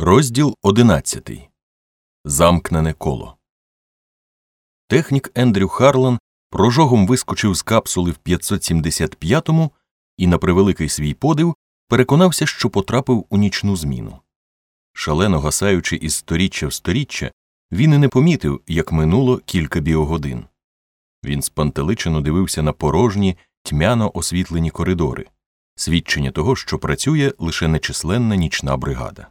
Розділ одинадцятий. Замкнене коло. Технік Ендрю Харлан прожогом вискочив з капсули в 575-му і, на превеликий свій подив, переконався, що потрапив у нічну зміну. Шалено гасаючи із сторіччя в сторіччя, він і не помітив, як минуло кілька біогодин. Він спантеличено дивився на порожні, тьмяно освітлені коридори, свідчення того, що працює лише нечисленна нічна бригада.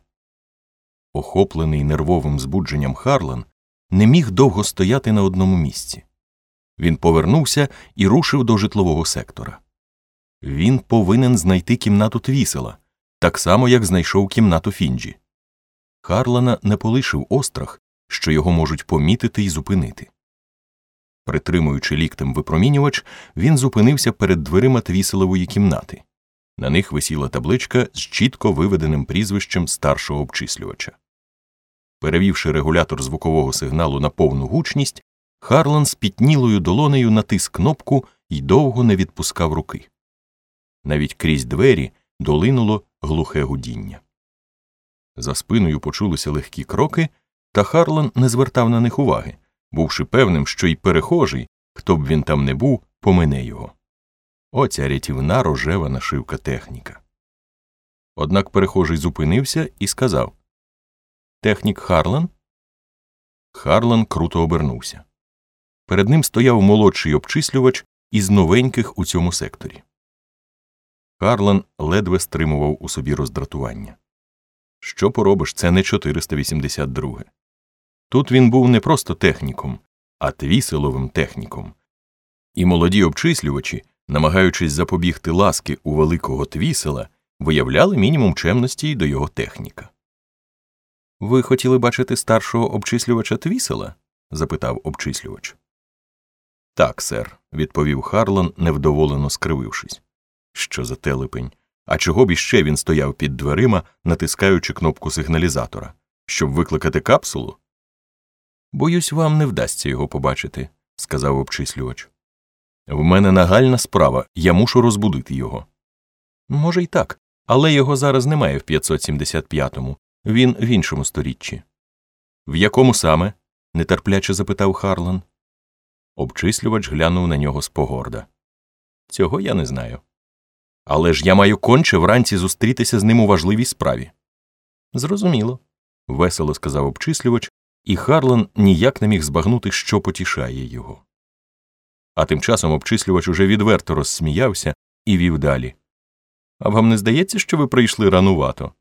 Охоплений нервовим збудженням Харлан не міг довго стояти на одному місці. Він повернувся і рушив до житлового сектора. Він повинен знайти кімнату твісела, так само, як знайшов кімнату Фінджі. Харлана не полишив острах, що його можуть помітити і зупинити. Притримуючи ліктем випромінювач, він зупинився перед дверима твіселової кімнати. На них висіла табличка з чітко виведеним прізвищем старшого обчислювача. Перевівши регулятор звукового сигналу на повну гучність, Харлан з пітнілою долонею натис кнопку і довго не відпускав руки. Навіть крізь двері долинуло глухе гудіння. За спиною почулися легкі кроки, та Харлан не звертав на них уваги, бувши певним, що й перехожий, хто б він там не був, помине його. Оця рятівна рожева нашивка техніка. Однак перехожий зупинився і сказав Технік Харлан? Харлан круто обернувся. Перед ним стояв молодший обчислювач із новеньких у цьому секторі. Харлан ледве стримував у собі роздратування. Що поробиш, це не 482. Тут він був не просто техніком, а твіселовим техніком. І молоді обчислювачі, намагаючись запобігти ласки у великого твісела, виявляли мінімум чемності й до його техніка. Ви хотіли бачити старшого обчислювача твісела? запитав обчислювач. Так, сер, відповів Харлан, невдоволено скривившись. Що за телепень? А чого б іще він стояв під дверима, натискаючи кнопку сигналізатора, щоб викликати капсулу? Боюсь, вам не вдасться його побачити, сказав обчислювач. В мене нагальна справа, я мушу розбудити його. Може, й так, але його зараз немає в 575-му, він в іншому сторіччі. В якому саме? нетерпляче запитав Харлан. Обчислювач глянув на нього з погорда. Цього я не знаю. Але ж я маю конче вранці зустрітися з ним у важливій справі. Зрозуміло, весело сказав обчислювач, і Харлан ніяк не міг збагнути, що потішає його. А тим часом обчислювач уже відверто розсміявся і вів далі. А вам не здається, що ви прийшли ранувато?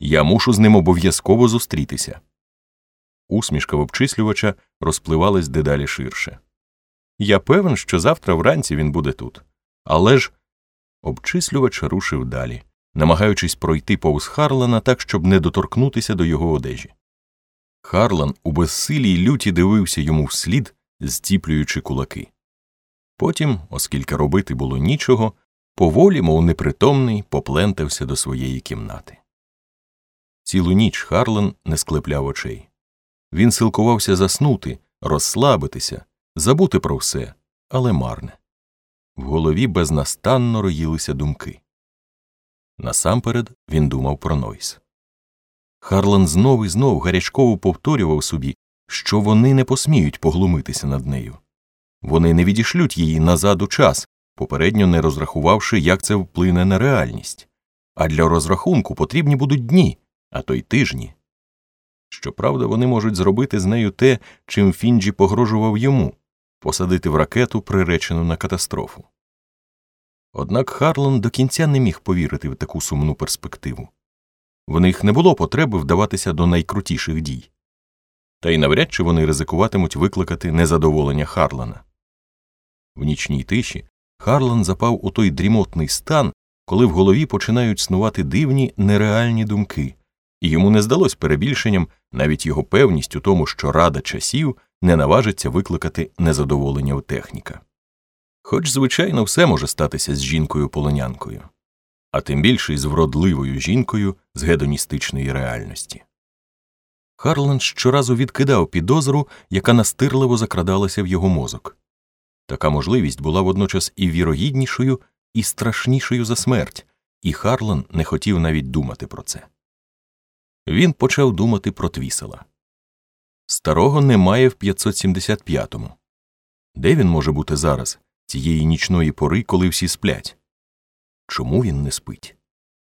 Я мушу з ним обов'язково зустрітися. Усмішка в обчислювача розпливалась дедалі ширше. Я певен, що завтра вранці він буде тут. Але ж. Обчислювач рушив далі, намагаючись пройти повз Харлана так, щоб не доторкнутися до його одежі. Харлан у безсилій люті дивився йому вслід, зціплюючи кулаки. Потім, оскільки робити було нічого, поволі, мов непритомний, поплентався до своєї кімнати. Цілу ніч Харлан не склепляв очей. Він силкувався заснути, розслабитися, забути про все, але марне. В голові безнастанно роїлися думки. Насамперед він думав про Нойс. Харлан знов і знов гарячково повторював собі, що вони не посміють поглумитися над нею. Вони не відішлють її назад у час, попередньо не розрахувавши, як це вплине на реальність. А для розрахунку потрібні будуть дні, а то й тижні. Щоправда, вони можуть зробити з нею те, чим Фінджі погрожував йому посадити в ракету, приречену на катастрофу. Однак Харлан до кінця не міг повірити в таку сумну перспективу. В них не було потреби вдаватися до найкрутіших дій. Та й навряд чи вони ризикуватимуть викликати незадоволення Харлана. В нічній тиші Харлан запав у той дрімотний стан, коли в голові починають снувати дивні нереальні думки, і йому не здалось перебільшенням навіть його певність у тому, що рада часів не наважиться викликати незадоволення у техніка. Хоч, звичайно, все може статися з жінкою полонянкою, а тим більше з вродливою жінкою з гедоністичної реальності. Харланд щоразу відкидав підозру, яка настирливо закрадалася в його мозок. Така можливість була водночас і вірогіднішою, і страшнішою за смерть, і Харлан не хотів навіть думати про це. Він почав думати про твісела. Старого немає в 575-му. Де він може бути зараз, цієї нічної пори, коли всі сплять? Чому він не спить?